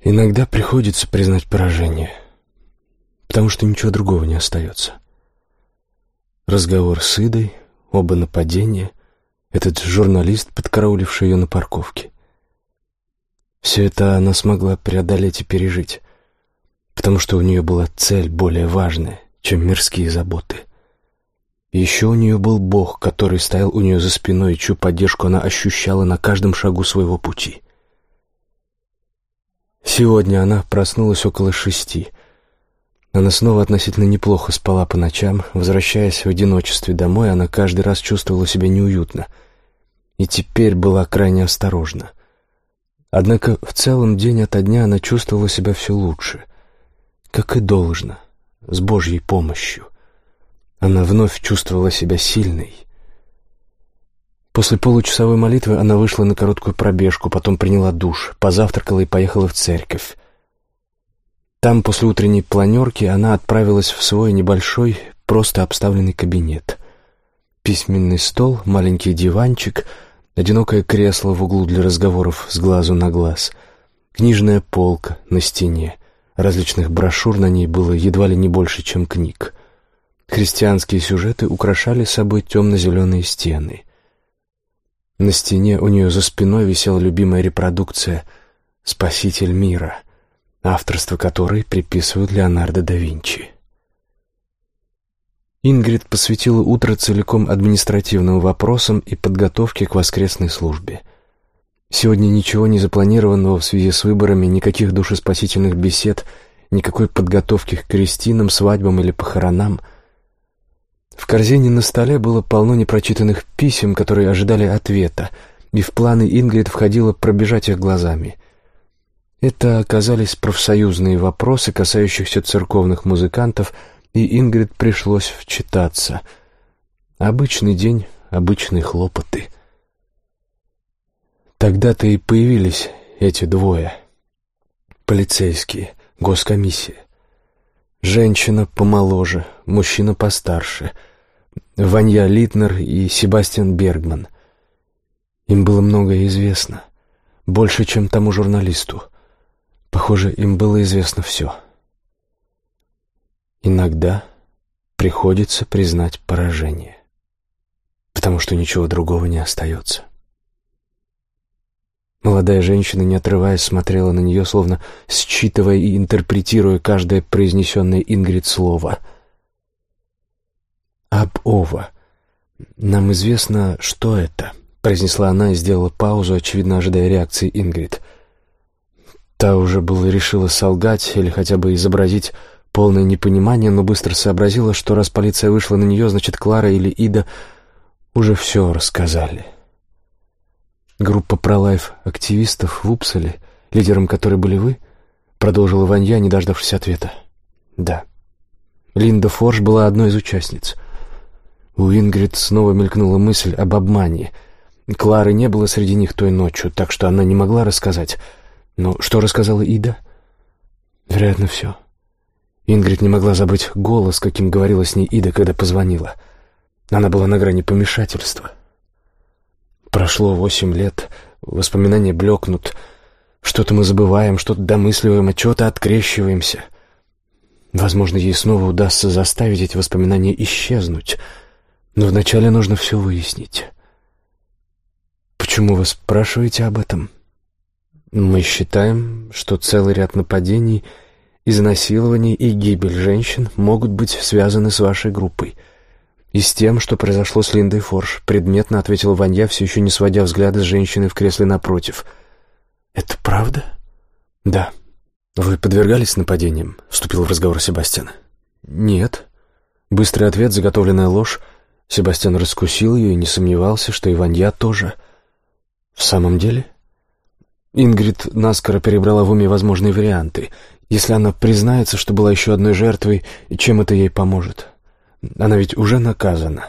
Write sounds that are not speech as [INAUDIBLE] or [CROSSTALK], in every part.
Иногда приходится признать поражение, потому что ничего другого не остается. Разговор с Идой, оба нападения, этот журналист, подкарауливший ее на парковке. Все это она смогла преодолеть и пережить, потому что у нее была цель более важная, чем мирские заботы. Еще у нее был Бог, который стоял у нее за спиной, и чью поддержку она ощущала на каждом шагу своего пути. Сегодня она проснулась около шести. Она снова относительно неплохо спала по ночам. Возвращаясь в одиночестве домой, она каждый раз чувствовала себя неуютно. И теперь была крайне осторожна. Однако в целом день ото дня она чувствовала себя все лучше. Как и должно, с Божьей помощью. Она вновь чувствовала себя сильной. После получасовой молитвы она вышла на короткую пробежку, потом приняла душ, позавтракала и поехала в церковь. Там, после утренней планерки, она отправилась в свой небольшой, просто обставленный кабинет. Письменный стол, маленький диванчик, одинокое кресло в углу для разговоров с глазу на глаз, книжная полка на стене, различных брошюр на ней было едва ли не больше, чем книг. Христианские сюжеты украшали собой темно-зеленые стены. На стене у нее за спиной висела любимая репродукция «Спаситель мира», авторство которой приписывают Леонардо да Винчи. Ингрид посвятила утро целиком административным вопросам и подготовке к воскресной службе. Сегодня ничего не запланированного в связи с выборами, никаких душеспасительных бесед, никакой подготовки к крестинам, свадьбам или похоронам — в корзине на столе было полно непрочитанных писем, которые ожидали ответа, и в планы Ингрид входило пробежать их глазами. Это оказались профсоюзные вопросы, касающихся церковных музыкантов, и Ингрид пришлось вчитаться. Обычный день, обычные хлопоты. Тогда-то и появились эти двое. Полицейские, госкомиссия. Женщина помоложе, мужчина постарше — Ванья Литнер и Себастьян Бергман. Им было многое известно, больше, чем тому журналисту. Похоже, им было известно все. Иногда приходится признать поражение, потому что ничего другого не остается. Молодая женщина, не отрываясь, смотрела на нее, словно считывая и интерпретируя каждое произнесенное Ингрид слово — «Аб-ова. Нам известно, что это», — произнесла она и сделала паузу, очевидно ожидая реакции Ингрид. Та уже было решила солгать или хотя бы изобразить полное непонимание, но быстро сообразила, что раз полиция вышла на нее, значит, Клара или Ида уже все рассказали. Группа пролайф-активистов в Упсале, лидером которой были вы, продолжила Ванья, не дождавшись ответа. Да. Линда Форш была одной из участниц — у Ингрид снова мелькнула мысль об обмане. Клары не было среди них той ночью, так что она не могла рассказать. Но что рассказала Ида? Вероятно, все. Ингрид не могла забыть голос, каким говорила с ней Ида, когда позвонила. Она была на грани помешательства. Прошло восемь лет, воспоминания блекнут. Что-то мы забываем, что-то домысливаем, от чего-то открещиваемся. Возможно, ей снова удастся заставить эти воспоминания исчезнуть — но вначале нужно все выяснить. Почему вы спрашиваете об этом? Мы считаем, что целый ряд нападений, изнасилований и гибель женщин могут быть связаны с вашей группой. И с тем, что произошло с Линдой Форш, предметно ответила Ванья, все еще не сводя взгляда с женщины в кресле напротив. «Это правда?» «Да». «Вы подвергались нападениям?» — вступил в разговор Себастьян. «Нет». Быстрый ответ, заготовленная ложь — Себастьян раскусил ее и не сомневался, что Иванья тоже. В самом деле? Ингрид наскоро перебрала в уме возможные варианты. Если она признается, что была еще одной жертвой, чем это ей поможет? Она ведь уже наказана.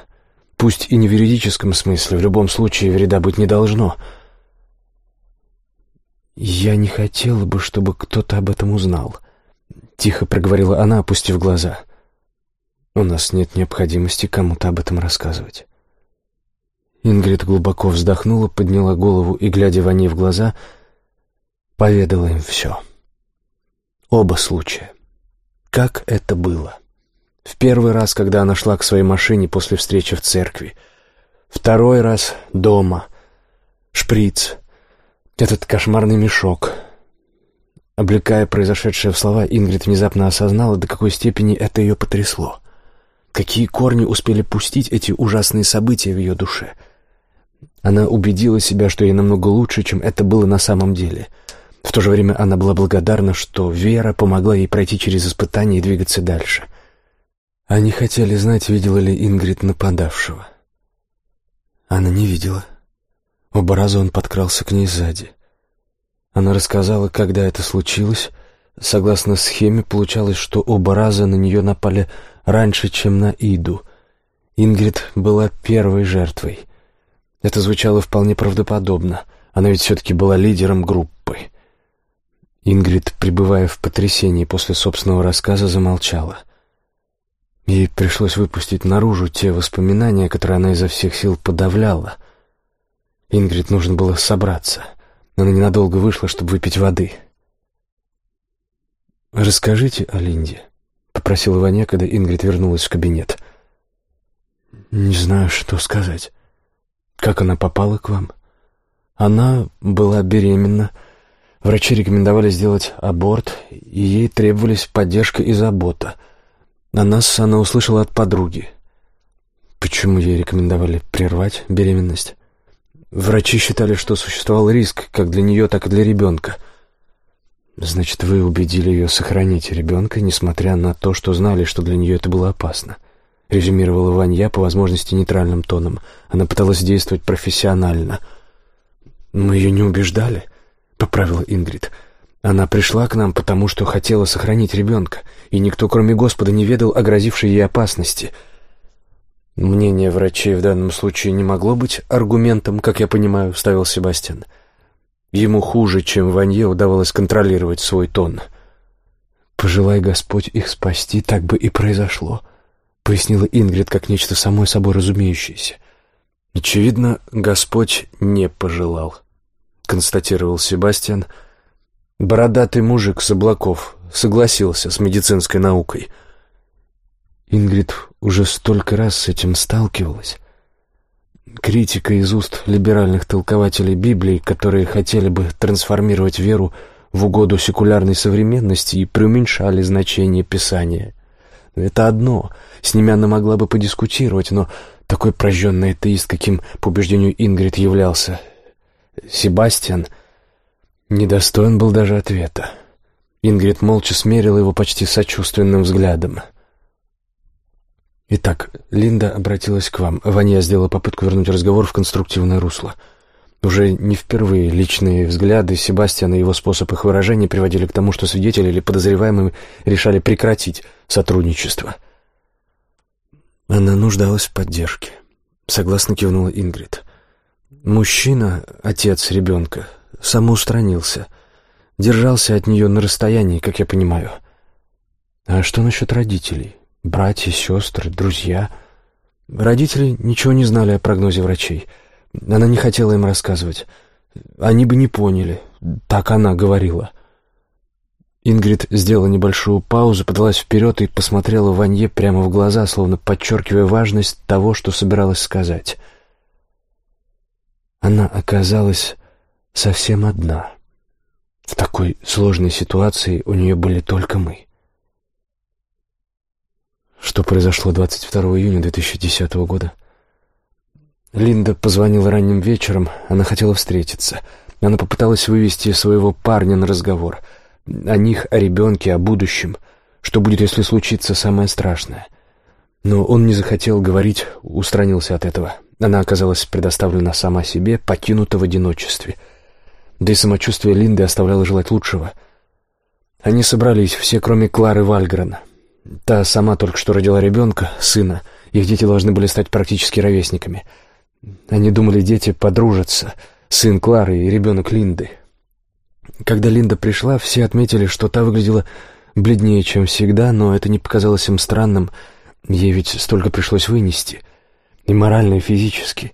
Пусть и не в юридическом смысле, в любом случае вреда быть не должно. «Я не хотела бы, чтобы кто-то об этом узнал», — тихо проговорила она, опустив глаза. У нас нет необходимости кому-то об этом рассказывать. Ингрид глубоко вздохнула, подняла голову и, глядя Ване в глаза, поведала им все. Оба случая. Как это было? В первый раз, когда она шла к своей машине после встречи в церкви. Второй раз дома. Шприц. Этот кошмарный мешок. Облекая произошедшее в слова, Ингрид внезапно осознала, до какой степени это ее потрясло. Какие корни успели пустить эти ужасные события в ее душе. Она убедила себя, что ей намного лучше, чем это было на самом деле. В то же время она была благодарна, что Вера помогла ей пройти через испытания и двигаться дальше. Они хотели знать, видела ли Ингрид нападавшего. Она не видела. Оба раза он подкрался к ней сзади. Она рассказала, когда это случилось. Согласно схеме, получалось, что оба раза на нее напали раньше, чем на Иду. Ингрид была первой жертвой. Это звучало вполне правдоподобно. Она ведь все-таки была лидером группы. Ингрид, пребывая в потрясении после собственного рассказа, замолчала. Ей пришлось выпустить наружу те воспоминания, которые она изо всех сил подавляла. Ингрид нужно было собраться. Она ненадолго вышла, чтобы выпить воды. «Расскажите о Линде», — попросил Иваня, когда Ингрид вернулась в кабинет. «Не знаю, что сказать. Как она попала к вам?» «Она была беременна. Врачи рекомендовали сделать аборт, и ей требовались поддержка и забота». О нас она услышала от подруги. Почему ей рекомендовали прервать беременность? Врачи считали, что существовал риск как для нее, так и для ребенка. Значит, вы убедили ее сохранить ребенка, несмотря на то, что знали, что для нее это было опасно. Резюмировала Ванья по возможности нейтральным тоном. Она пыталась действовать профессионально. «Мы ее не убеждали», — поправила Ингрид. Она пришла к нам, потому что хотела сохранить ребенка, и никто, кроме Господа, не ведал о грозившей ей опасности. Мнение врачей в данном случае не могло быть аргументом, как я понимаю, вставил Себастьян. Ему хуже, чем Ванье, удавалось контролировать свой тон. «Пожелай Господь их спасти, так бы и произошло», — пояснила Ингрид как нечто самой собой разумеющееся. «Очевидно, Господь не пожелал», — констатировал Себастьян, — Бородатый мужик с облаков согласился с медицинской наукой. Ингрид уже столько раз с этим сталкивалась. Критика из уст либеральных толкователей Библии, которые хотели бы трансформировать веру в угоду секулярной современности и преуменьшали значение Писания. Это одно, с ними она могла бы подискутировать, но такой прожженный атеист, каким, по убеждению Ингрид, являлся Себастьян — Недостоин был даже ответа. Ингрид молча смерила его почти сочувственным взглядом. «Итак, Линда обратилась к вам. Ваня сделала попытку вернуть разговор в конструктивное русло. Уже не впервые личные взгляды Себастьяна и его способ их выражения приводили к тому, что свидетели или подозреваемые решали прекратить сотрудничество. Она нуждалась в поддержке. Согласно кивнула Ингрид. Мужчина, отец ребенка, самоустранился. Держался от нее на расстоянии, как я понимаю. А что насчет родителей? Братья, сестры, друзья? Родители ничего не знали о прогнозе врачей. Она не хотела им рассказывать. Они бы не поняли. Так она говорила. Ингрид сделала небольшую паузу, подалась вперед и посмотрела Ванье прямо в глаза, словно подчеркивая важность того, что собиралась сказать. Она оказалась совсем одна. В такой сложной ситуации у нее были только мы. Что произошло 22 июня 2010 года? Линда позвонила ранним вечером, она хотела встретиться. Она попыталась вывести своего парня на разговор. О них, о ребенке, о будущем. Что будет, если случится самое страшное? Но он не захотел говорить, устранился от этого. Она оказалась предоставлена сама себе, покинута в одиночестве — да и самочувствие Линды оставляло желать лучшего. Они собрались, все, кроме Клары Вальгрен. Та сама только что родила ребенка, сына. Их дети должны были стать практически ровесниками. Они думали, дети подружатся, сын Клары и ребенок Линды. Когда Линда пришла, все отметили, что та выглядела бледнее, чем всегда, но это не показалось им странным. Ей ведь столько пришлось вынести. И морально, и физически.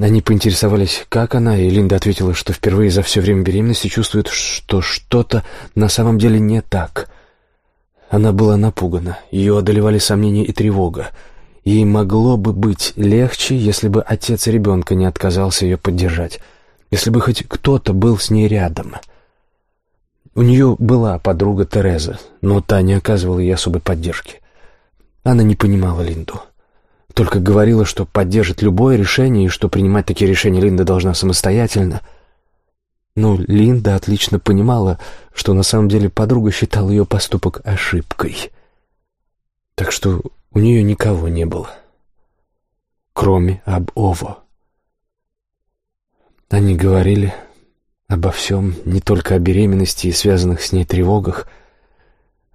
Они поинтересовались, как она, и Линда ответила, что впервые за все время беременности чувствует, что что-то на самом деле не так. Она была напугана, ее одолевали сомнения и тревога. Ей могло бы быть легче, если бы отец ребенка не отказался ее поддержать, если бы хоть кто-то был с ней рядом. У нее была подруга Тереза, но та не оказывала ей особой поддержки. Она не понимала Линду. Только говорила, что поддержит любое решение и что принимать такие решения Линда должна самостоятельно. Но Линда отлично понимала, что на самом деле подруга считала ее поступок ошибкой. Так что у нее никого не было, кроме об Ово. Они говорили обо всем, не только о беременности и связанных с ней тревогах.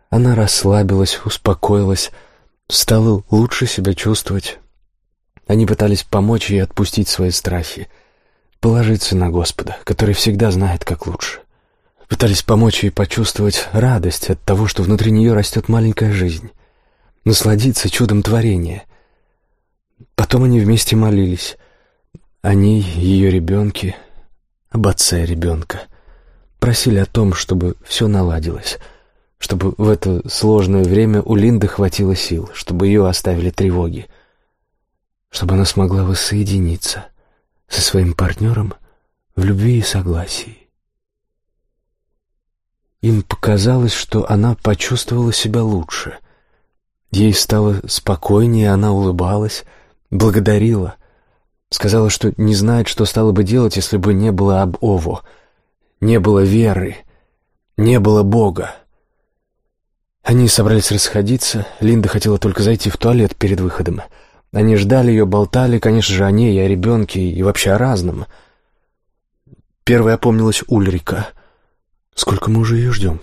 Она расслабилась, успокоилась, стала лучше себя чувствовать. Они пытались помочь ей отпустить свои страхи, положиться на Господа, который всегда знает, как лучше. Пытались помочь ей почувствовать радость от того, что внутри нее растет маленькая жизнь, насладиться чудом творения. Потом они вместе молились. Они, ее ребенки, об отце ребенка. Просили о том, чтобы все наладилось — чтобы в это сложное время у Линды хватило сил, чтобы ее оставили тревоги, чтобы она смогла воссоединиться со своим партнером в любви и согласии. Им показалось, что она почувствовала себя лучше. Ей стало спокойнее, она улыбалась, благодарила, сказала, что не знает, что стало бы делать, если бы не было об Ово, не было веры, не было Бога. Они собрались расходиться. Линда хотела только зайти в туалет перед выходом. Они ждали ее, болтали, конечно же, о ней, и о ребенке, и вообще о разном. Первая опомнилась Ульрика. «Сколько мы уже ее ждем?»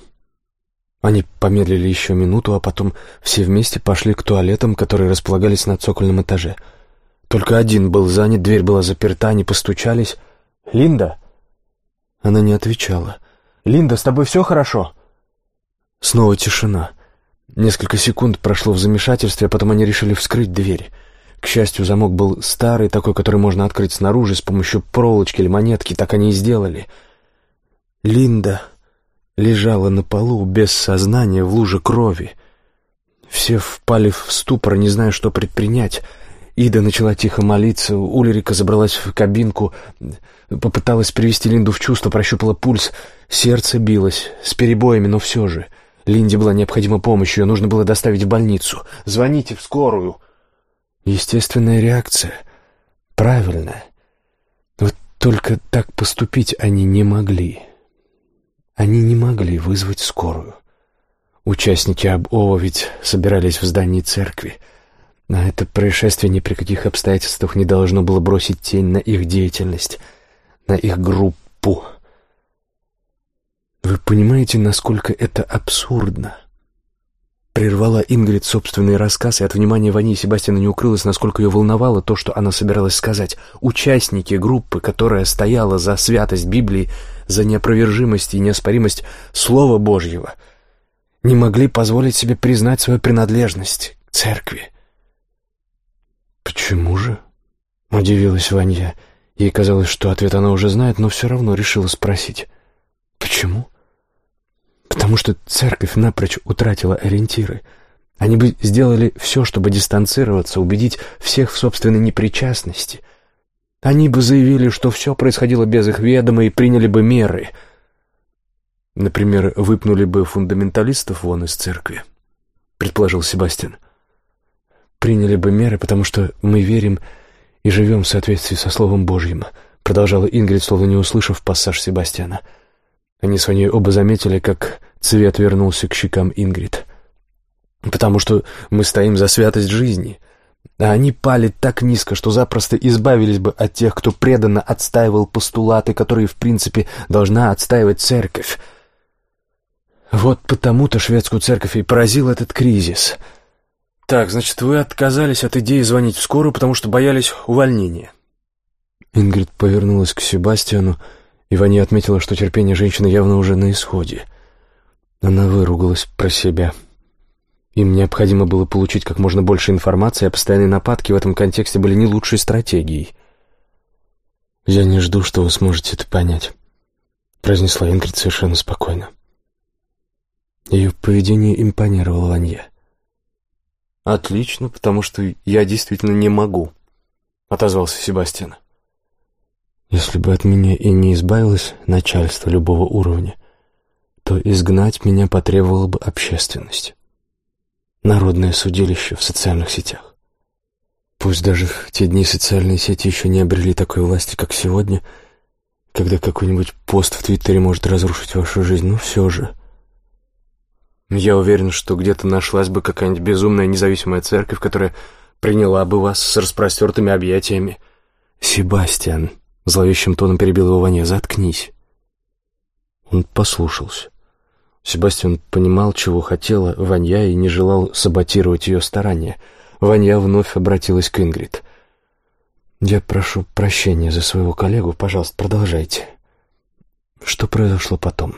Они помедлили еще минуту, а потом все вместе пошли к туалетам, которые располагались на цокольном этаже. Только один был занят, дверь была заперта, они постучались. «Линда?» Она не отвечала. «Линда, с тобой все хорошо?» Снова тишина. Несколько секунд прошло в замешательстве, а потом они решили вскрыть дверь. К счастью, замок был старый, такой, который можно открыть снаружи с помощью проволочки или монетки, так они и сделали. Линда лежала на полу без сознания в луже крови. Все впали в ступор, не зная, что предпринять. Ида начала тихо молиться, Ульрика забралась в кабинку, попыталась привести Линду в чувство, прощупала пульс. Сердце билось, с перебоями, но все же — Линде была необходима помощь, ее нужно было доставить в больницу. «Звоните в скорую!» Естественная реакция. Правильная. Вот только так поступить они не могли. Они не могли вызвать скорую. Участники Абова ведь собирались в здании церкви. А это происшествие ни при каких обстоятельствах не должно было бросить тень на их деятельность, на их группу. Вы понимаете, насколько это абсурдно? Прервала Ингрид собственный рассказ, и от внимания Вани Себастьяна не укрылось, насколько ее волновало то, что она собиралась сказать. Участники группы, которая стояла за святость Библии, за неопровержимость и неоспоримость Слова Божьего, не могли позволить себе признать свою принадлежность к церкви. «Почему же?» — удивилась Ваня. Ей казалось, что ответ она уже знает, но все равно решила спросить. «Почему?» Потому что церковь напрочь утратила ориентиры. Они бы сделали все, чтобы дистанцироваться, убедить всех в собственной непричастности. Они бы заявили, что все происходило без их ведома и приняли бы меры. Например, выпнули бы фундаменталистов вон из церкви, предположил Себастьян. Приняли бы меры, потому что мы верим и живем в соответствии со Словом Божьим, продолжала Ингрид, словно не услышав пассаж Себастьяна. Они с Ваней оба заметили, как цвет вернулся к щекам Ингрид. «Потому что мы стоим за святость жизни», а они пали так низко, что запросто избавились бы от тех, кто преданно отстаивал постулаты, которые, в принципе, должна отстаивать церковь. Вот потому-то шведскую церковь и поразил этот кризис. Так, значит, вы отказались от идеи звонить в скорую, потому что боялись увольнения. Ингрид повернулась к Себастьяну, и Ваня отметила, что терпение женщины явно уже на исходе. Она выругалась про себя. Им необходимо было получить как можно больше информации, а постоянные нападки в этом контексте были не лучшей стратегией. «Я не жду, что вы сможете это понять», — произнесла Ингрид совершенно спокойно. Ее поведение импонировало Ванье. «Отлично, потому что я действительно не могу», — отозвался Себастьян. «Если бы от меня и не избавилось начальство любого уровня, то изгнать меня потребовала бы общественность. Народное судилище в социальных сетях. Пусть даже в те дни социальные сети еще не обрели такой власти, как сегодня, когда какой-нибудь пост в Твиттере может разрушить вашу жизнь, но все же...» Я уверен, что где-то нашлась бы какая-нибудь безумная независимая церковь, которая приняла бы вас с распростертыми объятиями. «Себастьян», — зловещим тоном перебил его Ваня, — «заткнись». Он послушался. Себастьян понимал, чего хотела Ванья, и не желал саботировать ее старания. Ванья вновь обратилась к Ингрид. «Я прошу прощения за своего коллегу. Пожалуйста, продолжайте. Что произошло потом?»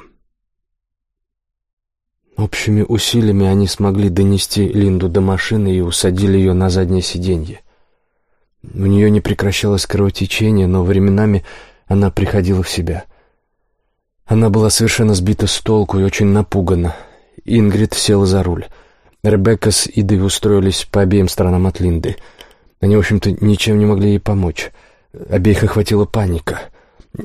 Общими усилиями они смогли донести Линду до машины и усадили ее на заднее сиденье. У нее не прекращалось кровотечение, но временами она приходила в себя. Она была совершенно сбита с толку и очень напугана. Ингрид села за руль. Ребекка с Идой устроились по обеим сторонам от Линды. Они, в общем-то, ничем не могли ей помочь. Обеих охватила паника —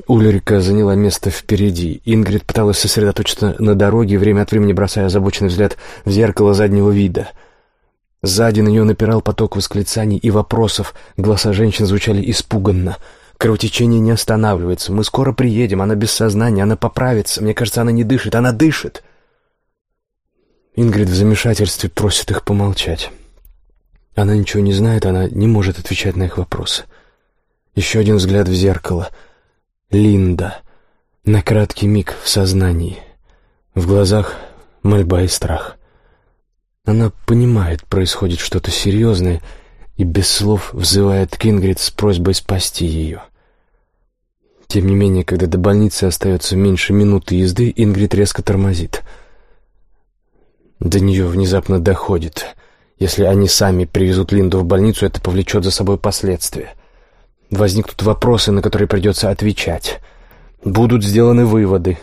Ульрика заняла место впереди. Ингрид пыталась сосредоточиться на дороге, время от времени бросая озабоченный взгляд в зеркало заднего вида. Сзади на нее напирал поток восклицаний и вопросов. Голоса женщин звучали испуганно. Кровотечение не останавливается. Мы скоро приедем. Она без сознания. Она поправится. Мне кажется, она не дышит. Она дышит. Ингрид в замешательстве просит их помолчать. Она ничего не знает. Она не может отвечать на их вопросы. Еще один взгляд в зеркало — Линда. На краткий миг в сознании. В глазах мольба и страх. Она понимает, происходит что-то серьезное, и без слов взывает к Ингрид с просьбой спасти ее. Тем не менее, когда до больницы остается меньше минуты езды, Ингрид резко тормозит. До нее внезапно доходит. Если они сами привезут Линду в больницу, это повлечет за собой последствия — Возникнут вопросы, на которые придется отвечать. Будут сделаны выводы.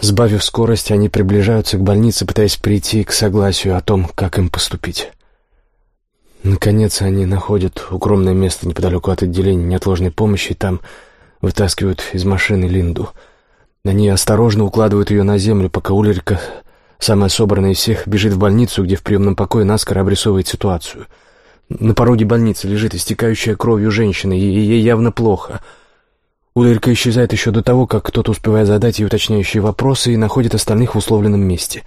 Сбавив скорость, они приближаются к больнице, пытаясь прийти к согласию о том, как им поступить. Наконец они находят укромное место неподалеку от отделения неотложной помощи, и там вытаскивают из машины Линду. Они осторожно укладывают ее на землю, пока Ульрика, самая собранная из всех, бежит в больницу, где в приемном покое наскоро обрисовывает ситуацию — на пороге больницы лежит истекающая кровью женщина, и ей явно плохо. Ульрика исчезает еще до того, как кто-то успевает задать ей уточняющие вопросы и находит остальных в условленном месте.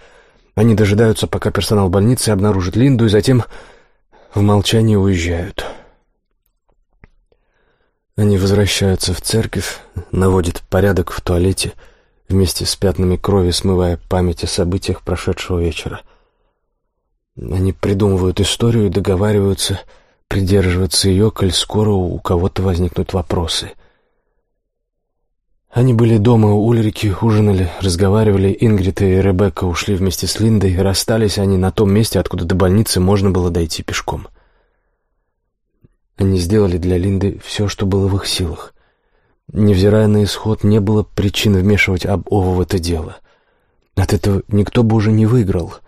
Они дожидаются, пока персонал больницы обнаружит Линду, и затем в молчании уезжают. Они возвращаются в церковь, наводят порядок в туалете, вместе с пятнами крови смывая память о событиях прошедшего вечера — они придумывают историю и договариваются придерживаться ее, коль скоро у кого-то возникнут вопросы. Они были дома у Ульрики, ужинали, разговаривали. Ингрид и Ребекка ушли вместе с Линдой. Расстались они на том месте, откуда до больницы можно было дойти пешком. Они сделали для Линды все, что было в их силах. Невзирая на исход, не было причин вмешивать об Ова в это дело. От этого никто бы уже не выиграл —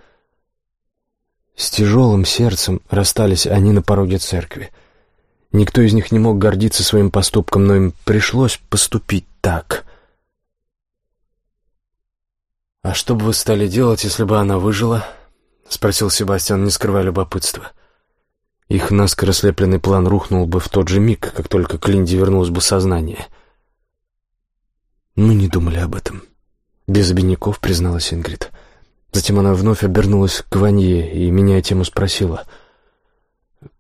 с тяжелым сердцем расстались они на пороге церкви. Никто из них не мог гордиться своим поступком, но им пришлось поступить так. «А что бы вы стали делать, если бы она выжила?» — спросил Себастьян, не скрывая любопытства. Их наскоро слепленный план рухнул бы в тот же миг, как только к Линде вернулось бы сознание. «Мы не думали об этом», — без обиняков призналась Ингрид. Затем она вновь обернулась к Ванье и, меняя тему, спросила,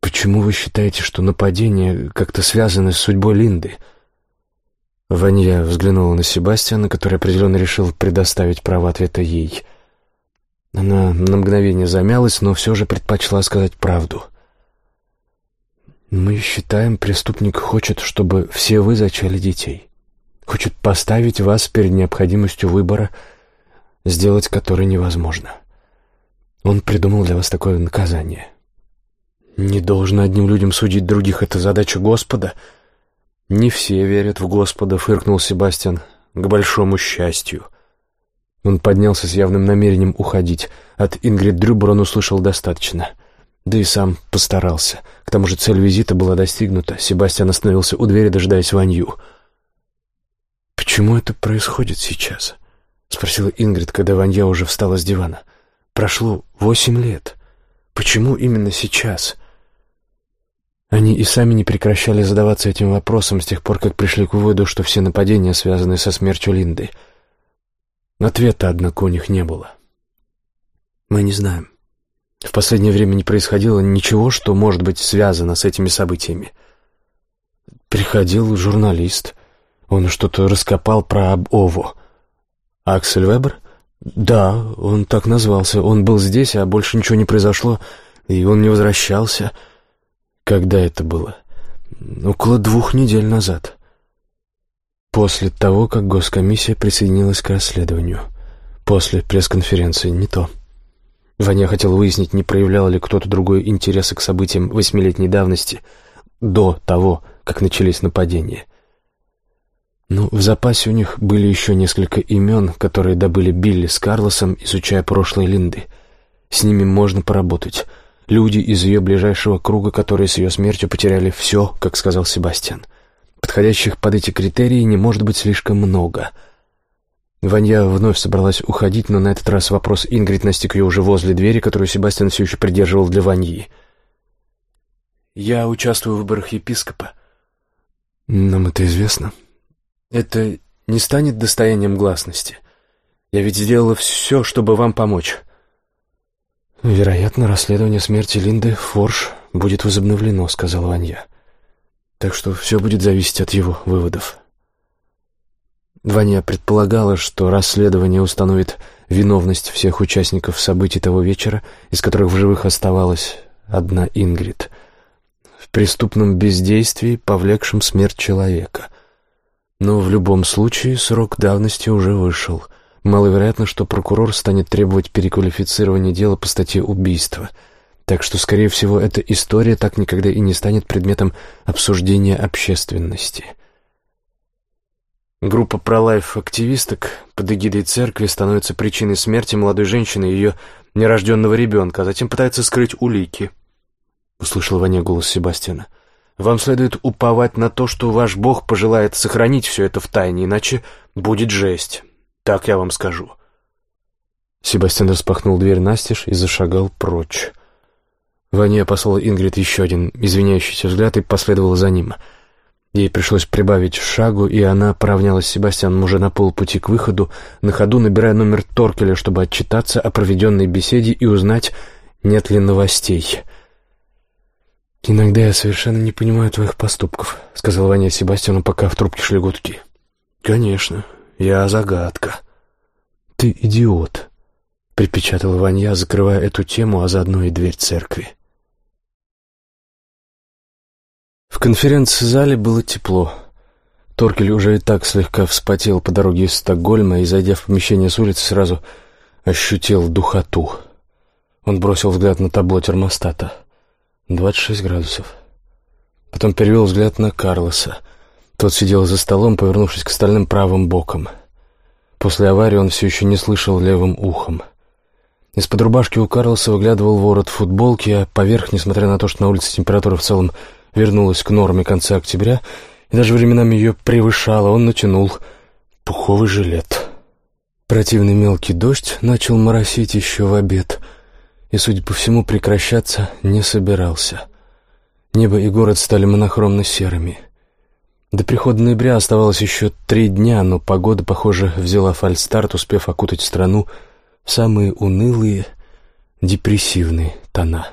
«Почему вы считаете, что нападение как-то связано с судьбой Линды?» Ванья взглянула на Себастьяна, который определенно решил предоставить право ответа ей. Она на мгновение замялась, но все же предпочла сказать правду. «Мы считаем, преступник хочет, чтобы все вы зачали детей. Хочет поставить вас перед необходимостью выбора — сделать который невозможно. Он придумал для вас такое наказание. Не должно одним людям судить других, это задача Господа. «Не все верят в Господа», — фыркнул Себастьян, — «к большому счастью». Он поднялся с явным намерением уходить. От Ингрид Дрюбер он услышал достаточно. Да и сам постарался. К тому же цель визита была достигнута. Себастьян остановился у двери, дожидаясь Ванью. «Почему это происходит сейчас?» — спросила Ингрид, когда Ванья уже встала с дивана. «Прошло восемь лет. Почему именно сейчас?» Они и сами не прекращали задаваться этим вопросом с тех пор, как пришли к выводу, что все нападения связаны со смертью Линды. Ответа, однако, у них не было. Мы не знаем. В последнее время не происходило ничего, что может быть связано с этими событиями. Приходил журналист. Он что-то раскопал про Обову. Аксель Вебер? Да, он так назвался. Он был здесь, а больше ничего не произошло, и он не возвращался. — когда это было? Около двух недель назад. После того, как госкомиссия присоединилась к расследованию. После пресс-конференции не то. Ваня хотел выяснить, не проявлял ли кто-то другой интереса к событиям восьмилетней давности до того, как начались нападения. Ну, в запасе у них были еще несколько имен, которые добыли Билли с Карлосом, изучая прошлое Линды. С ними можно поработать — Люди из ее ближайшего круга, которые с ее смертью потеряли все, как сказал Себастьян. Подходящих под эти критерии не может быть слишком много. Ванья вновь собралась уходить, но на этот раз вопрос Ингрид настиг ее уже возле двери, которую Себастьян все еще придерживал для Ваньи. «Я участвую в выборах епископа». «Нам это известно». «Это не станет достоянием гласности. Я ведь сделала все, чтобы вам помочь». «Вероятно, расследование смерти Линды Форш будет возобновлено», — сказал Ванья. «Так что все будет зависеть от его выводов». Ваня предполагала, что расследование установит виновность всех участников событий того вечера, из которых в живых оставалась одна Ингрид, в преступном бездействии, повлекшем смерть человека. Но в любом случае срок давности уже вышел — Маловероятно, что прокурор станет требовать переквалифицирования дела по статье убийства. Так что, скорее всего, эта история так никогда и не станет предметом обсуждения общественности. Группа пролайф-активисток под эгидой церкви становится причиной смерти молодой женщины и ее нерожденного ребенка, а затем пытается скрыть улики. Услышал Ваня голос Себастьяна. «Вам следует уповать на то, что ваш Бог пожелает сохранить все это в тайне, иначе будет жесть». Так я вам скажу». Себастьян распахнул дверь настежь и зашагал прочь. Ваня послала Ингрид еще один извиняющийся взгляд и последовала за ним. Ей пришлось прибавить шагу, и она поравнялась с Себастьяном уже на полпути к выходу, на ходу набирая номер Торкеля, чтобы отчитаться о проведенной беседе и узнать, нет ли новостей. «Иногда я совершенно не понимаю твоих поступков», — сказал Ваня Себастьяну, пока в трубке шли гудки. «Конечно, «Я загадка». «Ты идиот», — припечатал Ванья, закрывая эту тему, а заодно и дверь церкви. В конференц-зале было тепло. Торкель уже и так слегка вспотел по дороге из Стокгольма и, зайдя в помещение с улицы, сразу ощутил духоту. Он бросил взгляд на табло термостата. Двадцать шесть градусов. Потом перевел взгляд на Карлоса — тот сидел за столом, повернувшись к остальным правым боком. После аварии он все еще не слышал левым ухом. Из-под рубашки у Карлоса выглядывал ворот футболки, а поверх, несмотря на то, что на улице температура в целом вернулась к норме конца октября, и даже временами ее превышала, он натянул пуховый жилет. Противный мелкий дождь начал моросить еще в обед, и, судя по всему, прекращаться не собирался. Небо и город стали монохромно серыми — до прихода ноября оставалось еще три дня, но погода, похоже, взяла фальстарт, успев окутать страну в самые унылые, депрессивные тона.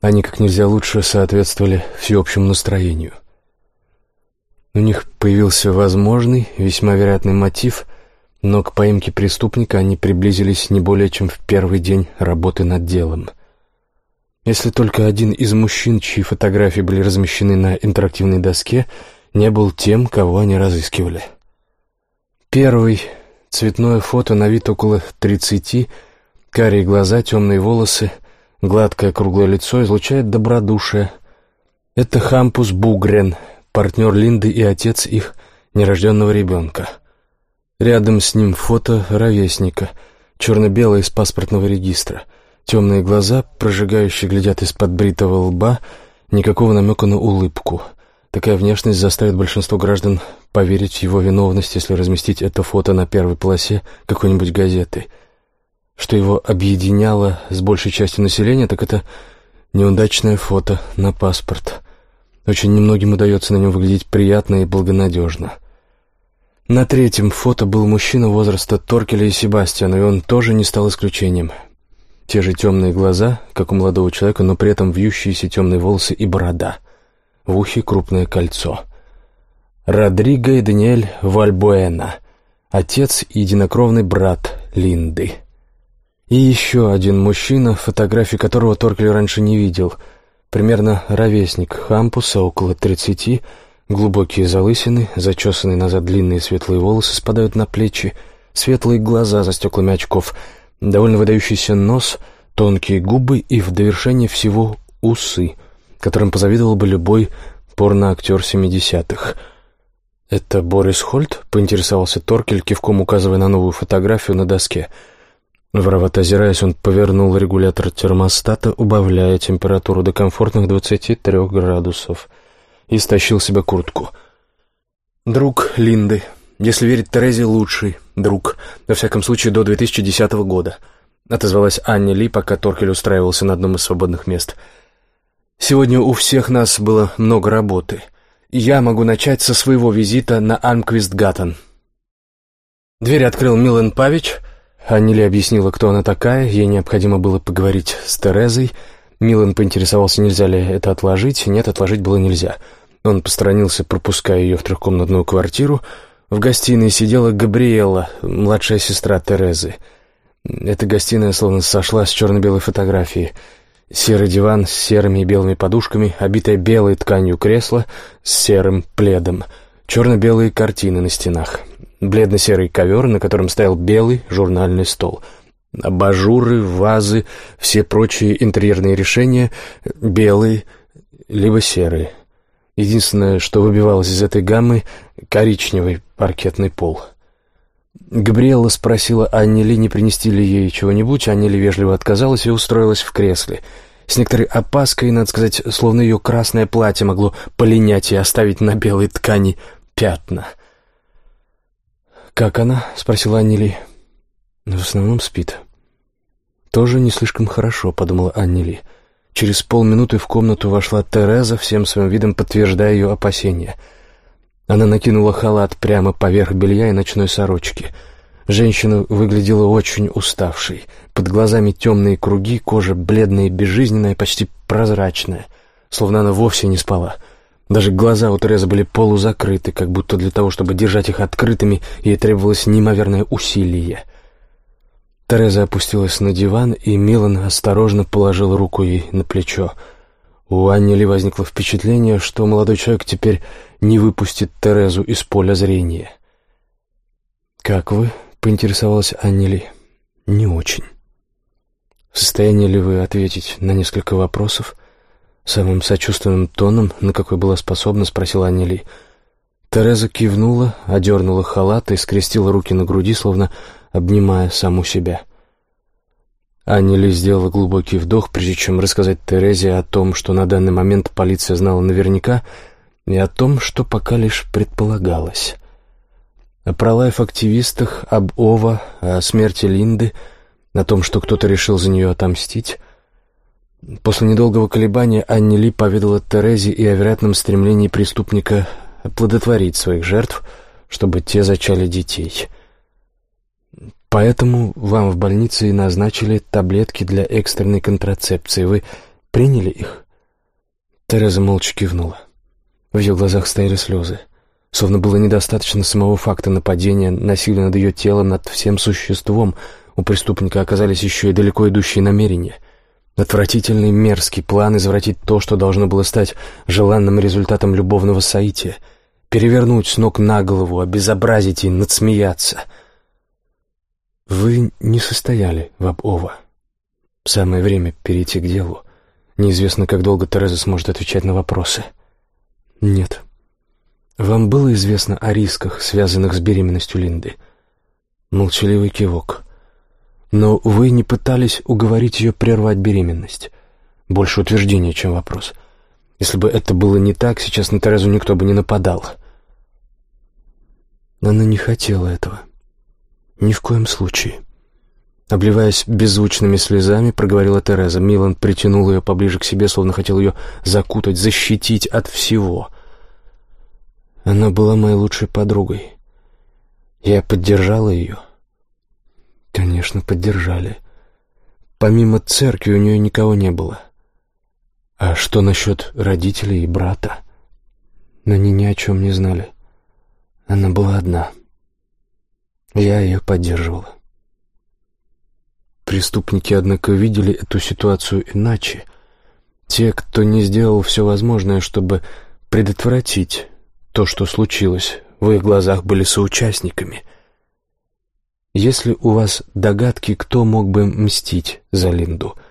Они как нельзя лучше соответствовали всеобщему настроению. У них появился возможный, весьма вероятный мотив, но к поимке преступника они приблизились не более чем в первый день работы над делом. Если только один из мужчин, чьи фотографии были размещены на интерактивной доске, не был тем, кого они разыскивали. Первый — цветное фото на вид около тридцати, карие глаза, темные волосы, гладкое круглое лицо излучает добродушие. Это Хампус Бугрен, партнер Линды и отец их нерожденного ребенка. Рядом с ним фото ровесника, черно-белое из паспортного регистра. Темные глаза, прожигающие, глядят из-под бритого лба, никакого намека на улыбку. Такая внешность заставит большинство граждан поверить в его виновность, если разместить это фото на первой полосе какой-нибудь газеты. Что его объединяло с большей частью населения, так это неудачное фото на паспорт. Очень немногим удается на нем выглядеть приятно и благонадежно. На третьем фото был мужчина возраста Торкеля и Себастьяна, и он тоже не стал исключением. Те же темные глаза, как у молодого человека, но при этом вьющиеся темные волосы и борода. В ухе крупное кольцо. Родриго и Даниэль Вальбуэна, отец и единокровный брат Линды. И еще один мужчина, фотографии которого Торкель раньше не видел. Примерно ровесник Хампуса, около тридцати, глубокие залысины, зачесанные назад длинные светлые волосы спадают на плечи, светлые глаза за стеклами очков, довольно выдающийся нос, тонкие губы и в довершение всего усы, которым позавидовал бы любой порноактер семидесятых — «Это Борис Хольт?» — поинтересовался Торкель, кивком указывая на новую фотографию на доске. Воровато озираясь, он повернул регулятор термостата, убавляя температуру до комфортных 23 градусов, и стащил себе куртку. «Друг Линды. Если верить Терезе, лучший друг. Во всяком случае, до 2010 года», — отозвалась Анни Ли, пока Торкель устраивался на одном из свободных мест. «Сегодня у всех нас было много работы» я могу начать со своего визита на Анквистгаттен. Дверь открыл Милен Павич. Аннели объяснила, кто она такая, ей необходимо было поговорить с Терезой. Милан поинтересовался, нельзя ли это отложить. Нет, отложить было нельзя. Он посторонился, пропуская ее в трехкомнатную квартиру. В гостиной сидела Габриэла, младшая сестра Терезы. Эта гостиная словно сошла с черно-белой фотографии — Серый диван с серыми и белыми подушками, обитое белой тканью кресло с серым пледом, черно-белые картины на стенах, бледно-серый ковер, на котором стоял белый журнальный стол, абажуры, вазы, все прочие интерьерные решения белые, либо серые. Единственное, что выбивалось из этой гаммы — коричневый паркетный пол. Габриэла спросила Анни не принести ли ей чего-нибудь. Анни Ли вежливо отказалась и устроилась в кресле. С некоторой опаской, надо сказать, словно ее красное платье могло полинять и оставить на белой ткани пятна. «Как она?» — спросила Анни Ли. «В основном спит». «Тоже не слишком хорошо», — подумала Анни Ли. Через полминуты в комнату вошла Тереза, всем своим видом подтверждая ее опасения — она накинула халат прямо поверх белья и ночной сорочки. Женщина выглядела очень уставшей. Под глазами темные круги, кожа бледная и безжизненная, почти прозрачная, словно она вовсе не спала. Даже глаза у Терезы были полузакрыты, как будто для того, чтобы держать их открытыми, ей требовалось неимоверное усилие. Тереза опустилась на диван, и Милан осторожно положил руку ей на плечо — у Аннели возникло впечатление, что молодой человек теперь не выпустит Терезу из поля зрения. «Как вы?» — поинтересовалась Аннели. «Не очень». «В состоянии ли вы ответить на несколько вопросов?» Самым сочувственным тоном, на какой была способна, спросила Аннели. Тереза кивнула, одернула халат и скрестила руки на груди, словно обнимая саму себя. Аннели сделала глубокий вдох, прежде чем рассказать Терезе о том, что на данный момент полиция знала наверняка, и о том, что пока лишь предполагалось. О пролайф-активистах, об Ова, о смерти Линды, о том, что кто-то решил за нее отомстить. После недолгого колебания Анни Ли поведала Терезе и о вероятном стремлении преступника оплодотворить своих жертв, чтобы те зачали детей — Поэтому вам в больнице и назначили таблетки для экстренной контрацепции. Вы приняли их?» Тереза молча кивнула. В ее глазах стояли слезы. Словно было недостаточно самого факта нападения, насилия над ее телом, над всем существом. У преступника оказались еще и далеко идущие намерения. Отвратительный мерзкий план извратить то, что должно было стать желанным результатом любовного соития. Перевернуть с ног на голову, обезобразить и надсмеяться — вы не состояли в об-ова. Самое время перейти к делу. Неизвестно, как долго Тереза сможет отвечать на вопросы. Нет. «Вам было известно о рисках, связанных с беременностью Линды?» Молчаливый кивок. «Но вы не пытались уговорить ее прервать беременность?» Больше утверждение, чем вопрос. Если бы это было не так, сейчас на Терезу никто бы не нападал. Она не хотела этого. Ни в коем случае. Обливаясь беззвучными слезами, проговорила Тереза. Милан притянул ее поближе к себе, словно хотел ее закутать, защитить от всего. Она была моей лучшей подругой. Я поддержала ее. Конечно, поддержали. Помимо церкви у нее никого не было. А что насчет родителей и брата? Они ни о чем не знали. Она была одна. Я ее поддерживала. Преступники, однако, видели эту ситуацию иначе. Те, кто не сделал все возможное, чтобы предотвратить то, что случилось, в их глазах были соучастниками. Если у вас догадки, кто мог бы мстить за Линду —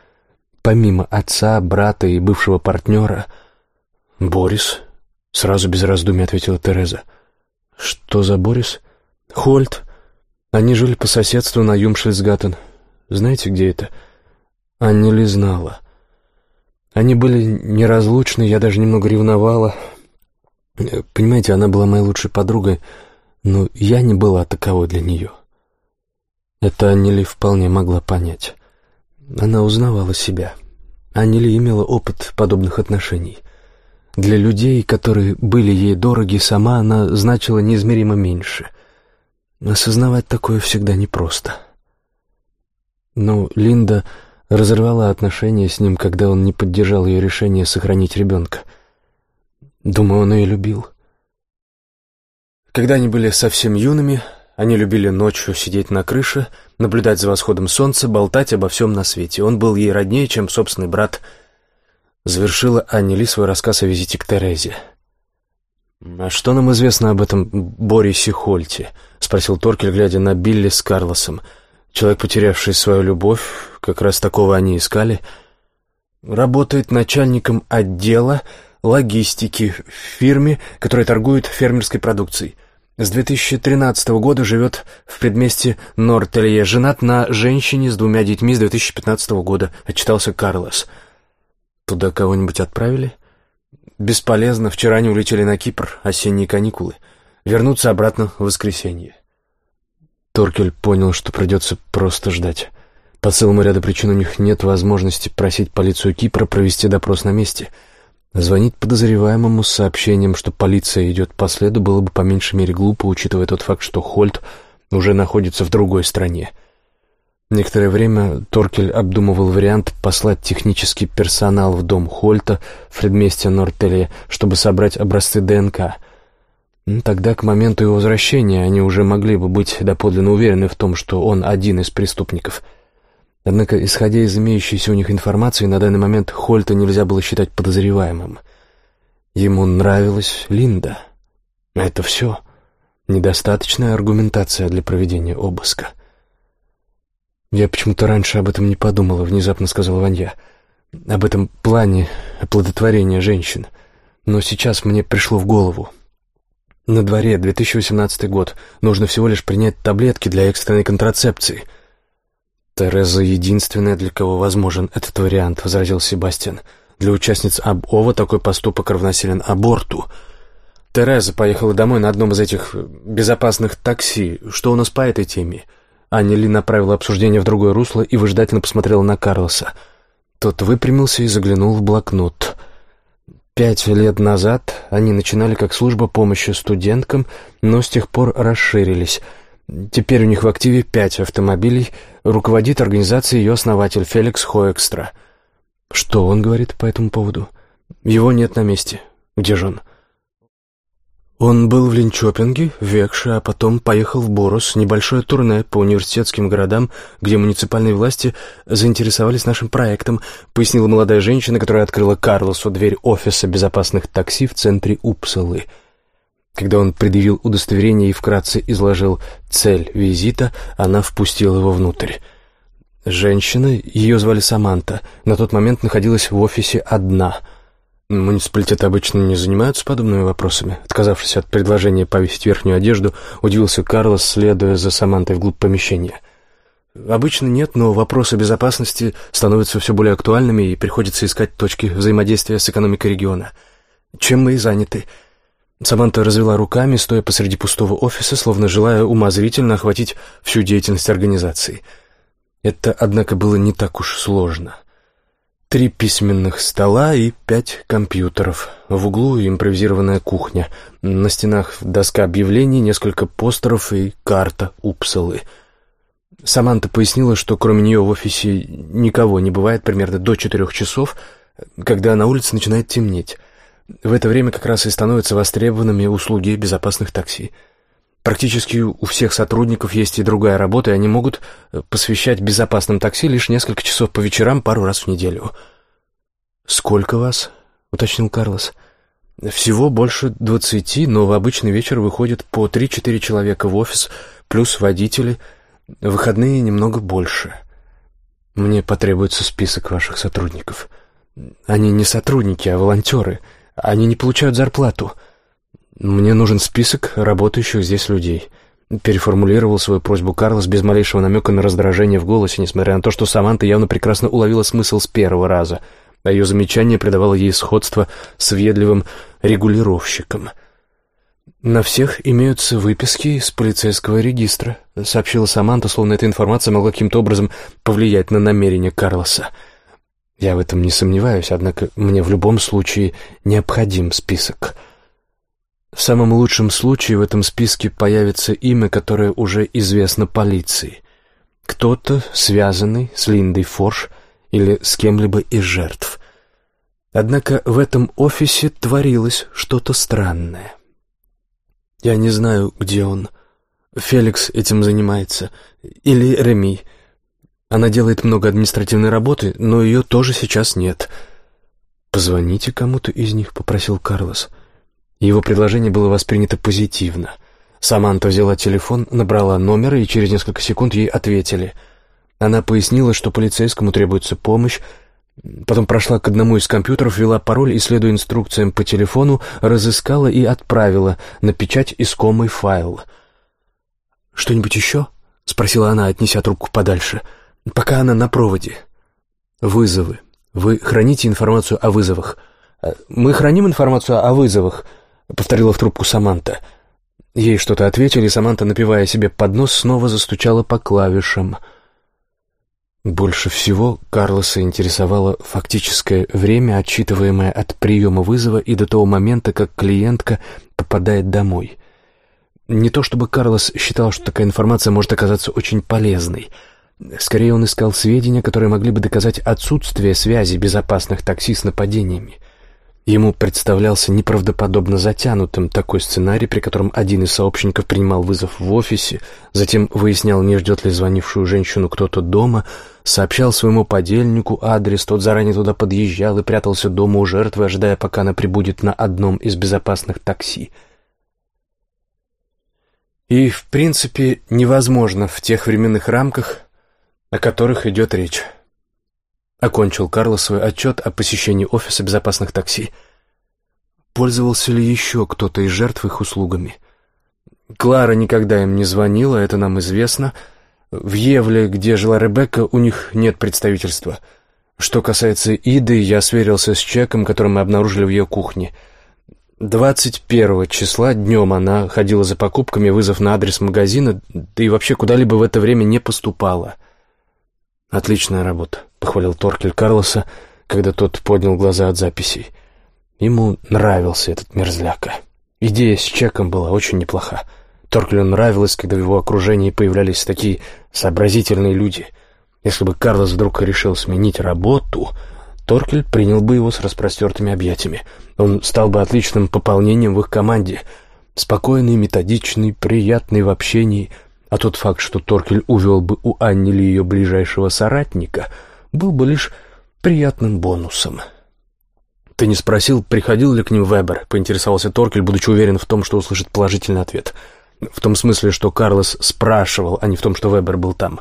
помимо отца, брата и бывшего партнера? «Борис», — сразу без раздумий ответила Тереза. «Что за Борис?» «Хольт. Они жили по соседству на Юмшельсгаттен. Знаете, где это?» Анни ли знала. Они были неразлучны, я даже немного ревновала. Понимаете, она была моей лучшей подругой, но я не была таковой для нее. Это Анни ли вполне могла понять. Она узнавала себя. Аннели имела опыт подобных отношений. Для людей, которые были ей дороги, сама она значила неизмеримо меньше. Осознавать такое всегда непросто. Но Линда разорвала отношения с ним, когда он не поддержал ее решение сохранить ребенка. Думаю, он ее любил. Когда они были совсем юными, они любили ночью сидеть на крыше, наблюдать за восходом солнца, болтать обо всем на свете. Он был ей роднее, чем собственный брат. Завершила Анни свой рассказ о визите к Терезе. «А что нам известно об этом Борисе Хольте?» — спросил Торкель, глядя на Билли с Карлосом. Человек, потерявший свою любовь, как раз такого они искали, работает начальником отдела логистики в фирме, которая торгует фермерской продукцией. С 2013 года живет в предместе Нортелье, женат на женщине с двумя детьми с 2015 года, отчитался Карлос. Туда кого-нибудь отправили? Бесполезно, вчера они улетели на Кипр, осенние каникулы. Вернуться обратно в воскресенье. Торкель понял, что придется просто ждать. По целому ряду причин у них нет возможности просить полицию Кипра провести допрос на месте — Звонить подозреваемому с сообщением, что полиция идет по следу, было бы по меньшей мере глупо, учитывая тот факт, что Хольт уже находится в другой стране. Некоторое время Торкель обдумывал вариант послать технический персонал в дом Хольта в предместье Нортеле, чтобы собрать образцы ДНК. Тогда, к моменту его возвращения, они уже могли бы быть доподлинно уверены в том, что он один из преступников — Однако, исходя из имеющейся у них информации, на данный момент Хольта нельзя было считать подозреваемым. Ему нравилась Линда. Это все. Недостаточная аргументация для проведения обыска. «Я почему-то раньше об этом не подумала», — внезапно сказала Ванья. «Об этом плане оплодотворения женщин. Но сейчас мне пришло в голову. На дворе 2018 год. Нужно всего лишь принять таблетки для экстренной контрацепции». «Тереза единственная, для кого возможен этот вариант», — возразил Себастьян. «Для участниц ОВА такой поступок равносилен аборту». Тереза поехала домой на одном из этих безопасных такси. Что у нас по этой теме?» Аня Ли направила обсуждение в другое русло и выжидательно посмотрела на Карлоса. Тот выпрямился и заглянул в блокнот. Пять лет назад они начинали как служба помощи студенткам, но с тех пор расширились — Теперь у них в активе пять автомобилей. Руководит организацией ее основатель Феликс Хоэкстра. Что он говорит по этому поводу? Его нет на месте. Где же он? Он был в Линчопинге, в Векше, а потом поехал в Борус, небольшое турне по университетским городам, где муниципальные власти заинтересовались нашим проектом, пояснила молодая женщина, которая открыла Карлосу дверь офиса безопасных такси в центре Упсалы — когда он предъявил удостоверение и вкратце изложил цель визита, она впустила его внутрь. Женщина, ее звали Саманта, на тот момент находилась в офисе одна. Муниципалитеты обычно не занимаются подобными вопросами. Отказавшись от предложения повесить верхнюю одежду, удивился Карлос, следуя за Самантой вглубь помещения. Обычно нет, но вопросы безопасности становятся все более актуальными и приходится искать точки взаимодействия с экономикой региона. Чем мы и заняты. Саманта развела руками, стоя посреди пустого офиса, словно желая умозрительно охватить всю деятельность организации. Это, однако, было не так уж сложно — Три письменных стола и пять компьютеров. В углу импровизированная кухня. На стенах доска объявлений, несколько постеров и карта Упсалы. Саманта пояснила, что кроме нее в офисе никого не бывает примерно до четырех часов, когда на улице начинает темнеть. В это время как раз и становятся востребованными услуги безопасных такси. Практически у всех сотрудников есть и другая работа, и они могут э, посвящать безопасным такси лишь несколько часов по вечерам пару раз в неделю. «Сколько вас?» — уточнил Карлос. «Всего больше двадцати, но в обычный вечер выходит по три-четыре человека в офис, плюс водители. Выходные немного больше. Мне потребуется список ваших сотрудников. Они не сотрудники, а волонтеры. Они не получают зарплату». «Мне нужен список работающих здесь людей», — переформулировал свою просьбу Карлос без малейшего намека на раздражение в голосе, несмотря на то, что Саманта явно прекрасно уловила смысл с первого раза, а ее замечание придавало ей сходство с въедливым регулировщиком. «На всех имеются выписки из полицейского регистра», — сообщила Саманта, словно эта информация могла каким-то образом повлиять на намерения Карлоса. «Я в этом не сомневаюсь, однако мне в любом случае необходим список». В самом лучшем случае в этом списке появится имя, которое уже известно полиции. Кто-то, связанный с Линдой Форш или с кем-либо из жертв. Однако в этом офисе творилось что-то странное. Я не знаю, где он. Феликс этим занимается. Или Реми. Она делает много административной работы, но ее тоже сейчас нет. «Позвоните кому-то из них», — попросил Карлос. Его предложение было воспринято позитивно. Саманта взяла телефон, набрала номер, и через несколько секунд ей ответили. Она пояснила, что полицейскому требуется помощь, потом прошла к одному из компьютеров, ввела пароль и, следуя инструкциям по телефону, разыскала и отправила на печать искомый файл. «Что-нибудь еще?» — спросила она, отнеся трубку подальше. «Пока она на проводе». «Вызовы. Вы храните информацию о вызовах?» «Мы храним информацию о вызовах», — повторила в трубку Саманта. Ей что-то ответили, Саманта, напивая себе под нос, снова застучала по клавишам. Больше всего Карлоса интересовало фактическое время, отчитываемое от приема вызова и до того момента, как клиентка попадает домой. Не то чтобы Карлос считал, что такая информация может оказаться очень полезной. Скорее, он искал сведения, которые могли бы доказать отсутствие связи безопасных такси с нападениями — Ему представлялся неправдоподобно затянутым такой сценарий, при котором один из сообщников принимал вызов в офисе, затем выяснял, не ждет ли звонившую женщину кто-то дома, сообщал своему подельнику адрес, тот заранее туда подъезжал и прятался дома у жертвы, ожидая, пока она прибудет на одном из безопасных такси. И, в принципе, невозможно в тех временных рамках, о которых идет речь. Окончил Карлос свой отчет о посещении офиса безопасных такси. Пользовался ли еще кто-то из жертв их услугами? Клара никогда им не звонила, это нам известно. В Евле, где жила Ребекка, у них нет представительства. Что касается Иды, я сверился с чеком, который мы обнаружили в ее кухне. 21 числа днем она ходила за покупками, вызов на адрес магазина, да и вообще куда-либо в это время не поступала. «Отличная работа», — похвалил Торкель Карлоса, когда тот поднял глаза от записей. Ему нравился этот мерзляка. Идея с чеком была очень неплоха. Торкелю нравилось, когда в его окружении появлялись такие сообразительные люди. Если бы Карлос вдруг решил сменить работу, Торкель принял бы его с распростертыми объятиями. Он стал бы отличным пополнением в их команде. Спокойный, методичный, приятный в общении — а тот факт, что Торкель увел бы у Анни ли ее ближайшего соратника, был бы лишь приятным бонусом. «Ты не спросил, приходил ли к ним Вебер?» — поинтересовался Торкель, будучи уверен в том, что услышит положительный ответ. В том смысле, что Карлос спрашивал, а не в том, что Вебер был там.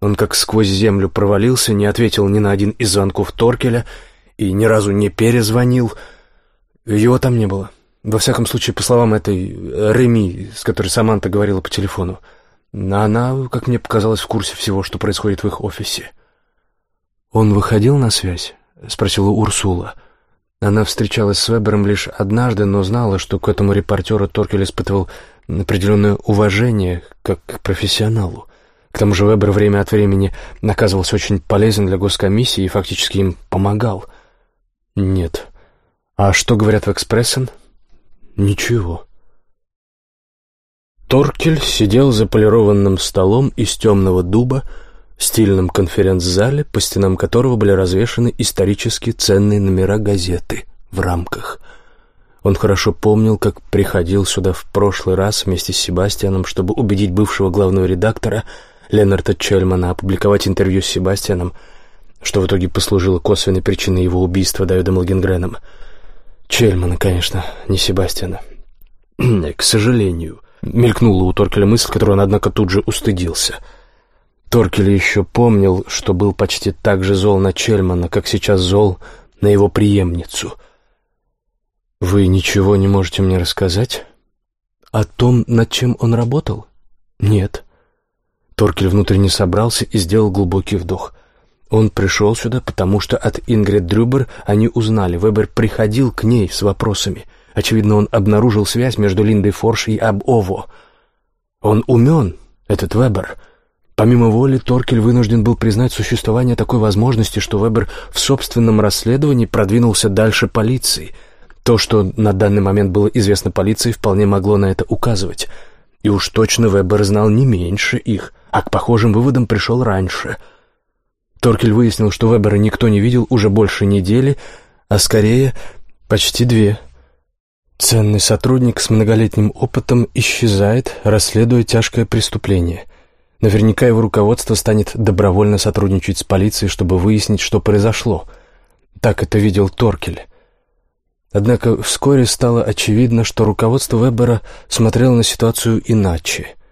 Он как сквозь землю провалился, не ответил ни на один из звонков Торкеля и ни разу не перезвонил. Его там не было. Во всяком случае, по словам этой Реми, с которой Саманта говорила по телефону. Она, как мне показалось, в курсе всего, что происходит в их офисе. «Он выходил на связь?» — спросила Урсула. Она встречалась с Вебером лишь однажды, но знала, что к этому репортеру Торкель испытывал определенное уважение, как к профессионалу. К тому же Вебер время от времени оказывался очень полезен для госкомиссии и фактически им помогал. Нет. А что говорят в «Экспрессен»? Ничего. Торкель сидел за полированным столом из темного дуба в стильном конференц-зале, по стенам которого были развешаны исторически ценные номера газеты в рамках. Он хорошо помнил, как приходил сюда в прошлый раз вместе с Себастьяном, чтобы убедить бывшего главного редактора — Ленарта Чельмана опубликовать интервью с Себастьяном, что в итоге послужило косвенной причиной его убийства Давидом Лагенгреном. Чельмана, конечно, не Себастьяна. [CLEARS THROAT] К сожалению, мелькнула у Торкеля мысль, которую он, однако, тут же устыдился. Торкель еще помнил, что был почти так же зол на Чельмана, как сейчас зол на его преемницу. «Вы ничего не можете мне рассказать?» «О том, над чем он работал?» «Нет». Торкель внутренне собрался и сделал глубокий вдох. Он пришел сюда, потому что от Ингрид Дрюбер они узнали. Вебер приходил к ней с вопросами. Очевидно, он обнаружил связь между Линдой Форш и Аб-Ово. Он умен, этот Вебер. Помимо воли, Торкель вынужден был признать существование такой возможности, что Вебер в собственном расследовании продвинулся дальше полиции. То, что на данный момент было известно полиции, вполне могло на это указывать. И уж точно Вебер знал не меньше их — а к похожим выводам пришел раньше. Торкель выяснил, что Вебера никто не видел уже больше недели, а скорее почти две. Ценный сотрудник с многолетним опытом исчезает, расследуя тяжкое преступление. Наверняка его руководство станет добровольно сотрудничать с полицией, чтобы выяснить, что произошло. Так это видел Торкель. Однако вскоре стало очевидно, что руководство Вебера смотрело на ситуацию иначе —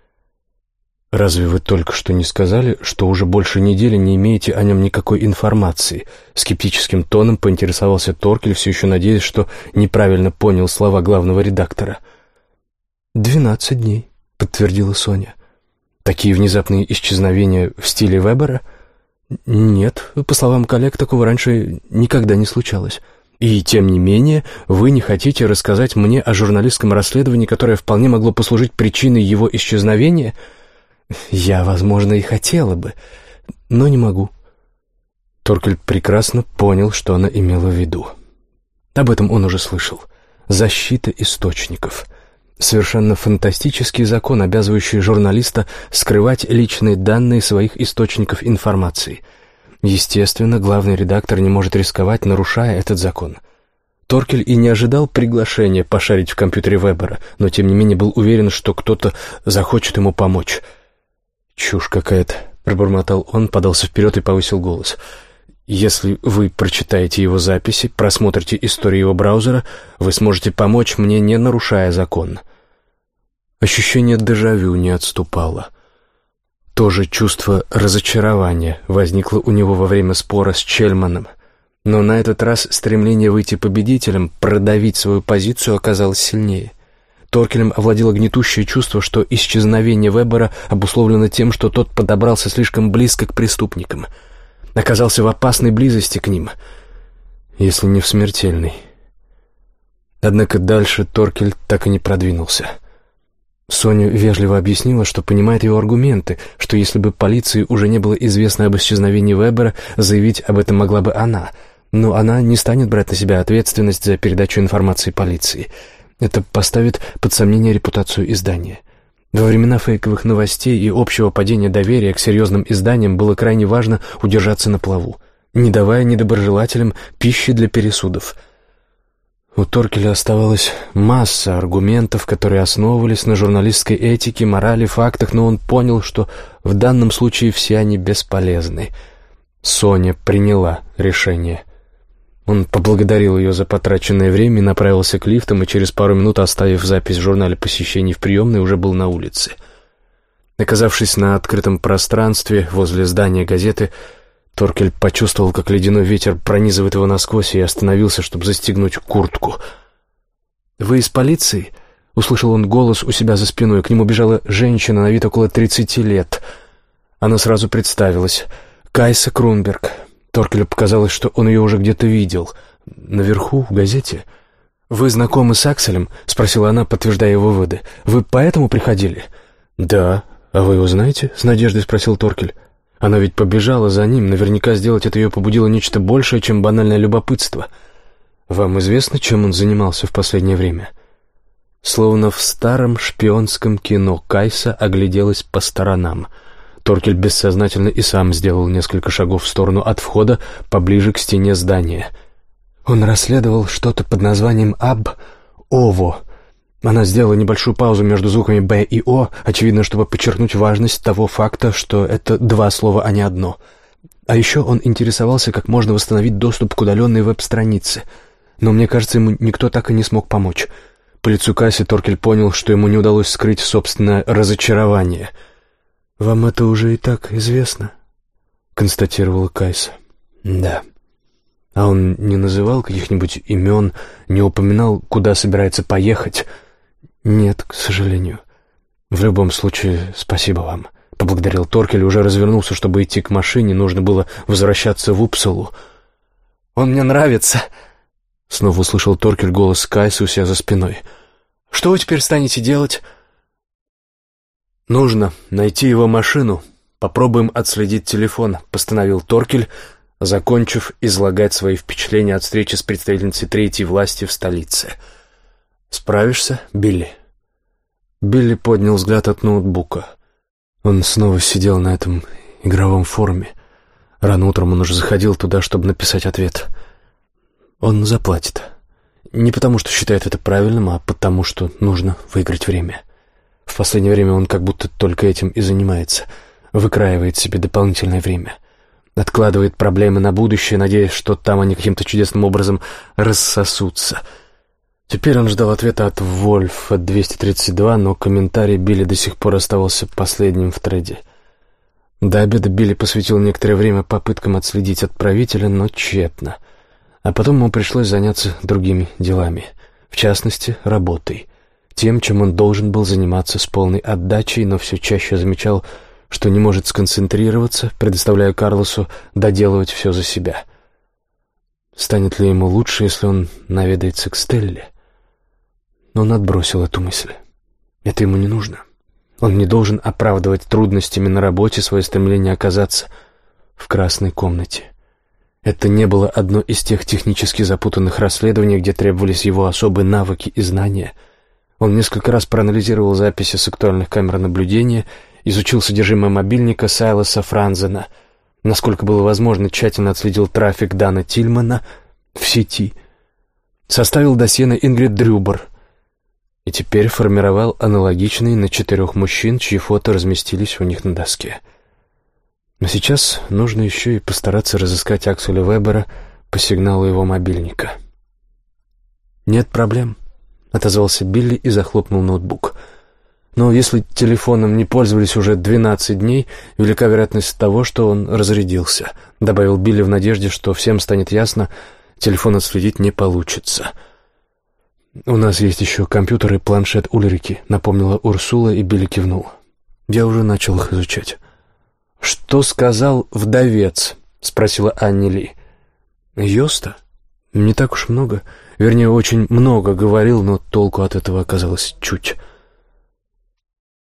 «Разве вы только что не сказали, что уже больше недели не имеете о нем никакой информации?» Скептическим тоном поинтересовался Торкель, все еще надеясь, что неправильно понял слова главного редактора. «Двенадцать дней», — подтвердила Соня. «Такие внезапные исчезновения в стиле Вебера?» «Нет, по словам коллег, такого раньше никогда не случалось». И тем не менее, вы не хотите рассказать мне о журналистском расследовании, которое вполне могло послужить причиной его исчезновения?» Я, возможно, и хотела бы, но не могу. Торкель прекрасно понял, что она имела в виду. Об этом он уже слышал. Защита источников. Совершенно фантастический закон, обязывающий журналиста скрывать личные данные своих источников информации. Естественно, главный редактор не может рисковать, нарушая этот закон. Торкель и не ожидал приглашения пошарить в компьютере Вебера, но тем не менее был уверен, что кто-то захочет ему помочь — «Чушь какая-то», — пробормотал он, подался вперед и повысил голос. «Если вы прочитаете его записи, просмотрите историю его браузера, вы сможете помочь мне, не нарушая закон». Ощущение дежавю не отступало. То же чувство разочарования возникло у него во время спора с Чельманом. Но на этот раз стремление выйти победителем, продавить свою позицию оказалось сильнее — Торкелем овладело гнетущее чувство, что исчезновение Вебера обусловлено тем, что тот подобрался слишком близко к преступникам, оказался в опасной близости к ним, если не в смертельной. Однако дальше Торкель так и не продвинулся. Соня вежливо объяснила, что понимает его аргументы, что если бы полиции уже не было известно об исчезновении Вебера, заявить об этом могла бы она, но она не станет брать на себя ответственность за передачу информации полиции — это поставит под сомнение репутацию издания. Во времена фейковых новостей и общего падения доверия к серьезным изданиям было крайне важно удержаться на плаву, не давая недоброжелателям пищи для пересудов. У Торкеля оставалась масса аргументов, которые основывались на журналистской этике, морали, фактах, но он понял, что в данном случае все они бесполезны. Соня приняла решение — он поблагодарил ее за потраченное время и направился к лифтам, и через пару минут, оставив запись в журнале посещений в приемной, уже был на улице. Оказавшись на открытом пространстве возле здания газеты, Торкель почувствовал, как ледяной ветер пронизывает его насквозь и остановился, чтобы застегнуть куртку. «Вы из полиции?» — услышал он голос у себя за спиной. К нему бежала женщина на вид около тридцати лет. Она сразу представилась. Кайса Крунберг. Торкелю показалось, что он ее уже где-то видел. Наверху, в газете. «Вы знакомы с Акселем?» — спросила она, подтверждая его выводы. «Вы поэтому приходили?» «Да. А вы его знаете?» — с надеждой спросил Торкель. Она ведь побежала за ним, наверняка сделать это ее побудило нечто большее, чем банальное любопытство. Вам известно, чем он занимался в последнее время? Словно в старом шпионском кино Кайса огляделась по сторонам. Торкель бессознательно и сам сделал несколько шагов в сторону от входа, поближе к стене здания. Он расследовал что-то под названием «Аб Ово», она сделала небольшую паузу между звуками «Б» и «О», очевидно, чтобы подчеркнуть важность того факта, что это два слова, а не одно. А еще он интересовался, как можно восстановить доступ к удаленной веб-странице. Но мне кажется, ему никто так и не смог помочь. По лицу Касси Торкель понял, что ему не удалось скрыть собственное разочарование. «Вам это уже и так известно?» — констатировала Кайса. «Да». А он не называл каких-нибудь имен, не упоминал, куда собирается поехать — «Нет, к сожалению. В любом случае, спасибо вам», — поблагодарил Торкель, уже развернулся, чтобы идти к машине, нужно было возвращаться в Упсалу. «Он мне нравится», — снова услышал Торкель голос Кайса у себя за спиной. «Что вы теперь станете делать?» «Нужно найти его машину. Попробуем отследить телефон», — постановил Торкель, закончив излагать свои впечатления от встречи с представительницей третьей власти в столице. «Нужно «Справишься, Билли?» Билли поднял взгляд от ноутбука. Он снова сидел на этом игровом форуме. Рано утром он уже заходил туда, чтобы написать ответ. Он заплатит. Не потому, что считает это правильным, а потому, что нужно выиграть время. В последнее время он как будто только этим и занимается. Выкраивает себе дополнительное время. Откладывает проблемы на будущее, надеясь, что там они каким-то чудесным образом рассосутся — Теперь он ждал ответа от Вольфа 232, но комментарий Билли до сих пор оставался последним в треде. До обеда Билли посвятил некоторое время попыткам отследить отправителя, но тщетно. А потом ему пришлось заняться другими делами, в частности, работой. Тем, чем он должен был заниматься с полной отдачей, но все чаще замечал, что не может сконцентрироваться, предоставляя Карлосу доделывать все за себя. Станет ли ему лучше, если он наведается к Стелле? Но он отбросил эту мысль. Это ему не нужно. Он не должен оправдывать трудностями на работе свое стремление оказаться в красной комнате. Это не было одно из тех технически запутанных расследований, где требовались его особые навыки и знания. Он несколько раз проанализировал записи с актуальных камер наблюдения, изучил содержимое мобильника Сайлоса Франзена, насколько было возможно, тщательно отследил трафик Дана Тильмана в сети, составил досье на Ингрид Дрюбер, и теперь формировал аналогичный на четырех мужчин, чьи фото разместились у них на доске. Но сейчас нужно еще и постараться разыскать Акселя Вебера по сигналу его мобильника. «Нет проблем», — отозвался Билли и захлопнул ноутбук. «Но если телефоном не пользовались уже двенадцать дней, велика вероятность того, что он разрядился», — добавил Билли в надежде, что всем станет ясно, телефон отследить не получится. «У нас есть еще компьютер и планшет Ульрики», — напомнила Урсула, и Билли кивнул. «Я уже начал их изучать». «Что сказал вдовец?» — спросила Анни Ли. «Йоста? Не так уж много. Вернее, очень много говорил, но толку от этого оказалось чуть».